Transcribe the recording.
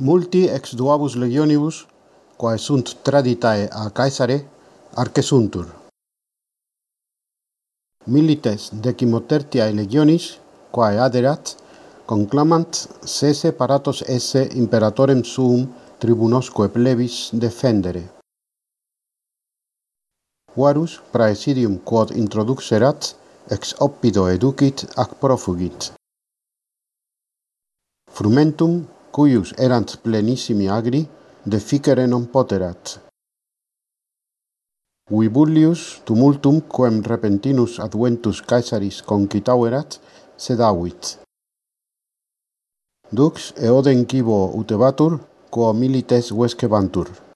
multi ex duabus legionibus, quae sunt traditae a Caesare, arcesuntur. Milites decimotertiae legionis, quae aderat, conclamant se separatos esse imperatorem suum tribunosque plebis defendere. Varus praesidium quod introduxerat, ex oppido educit ac profugit. Frumentum cuius erant plenissimi agri, deficere non poterat. Vibullius tumultum quem repentinus adventus Caesaris concitauerat, sedavit. Dux eodem cibo utebatur, quo milites vescebantur.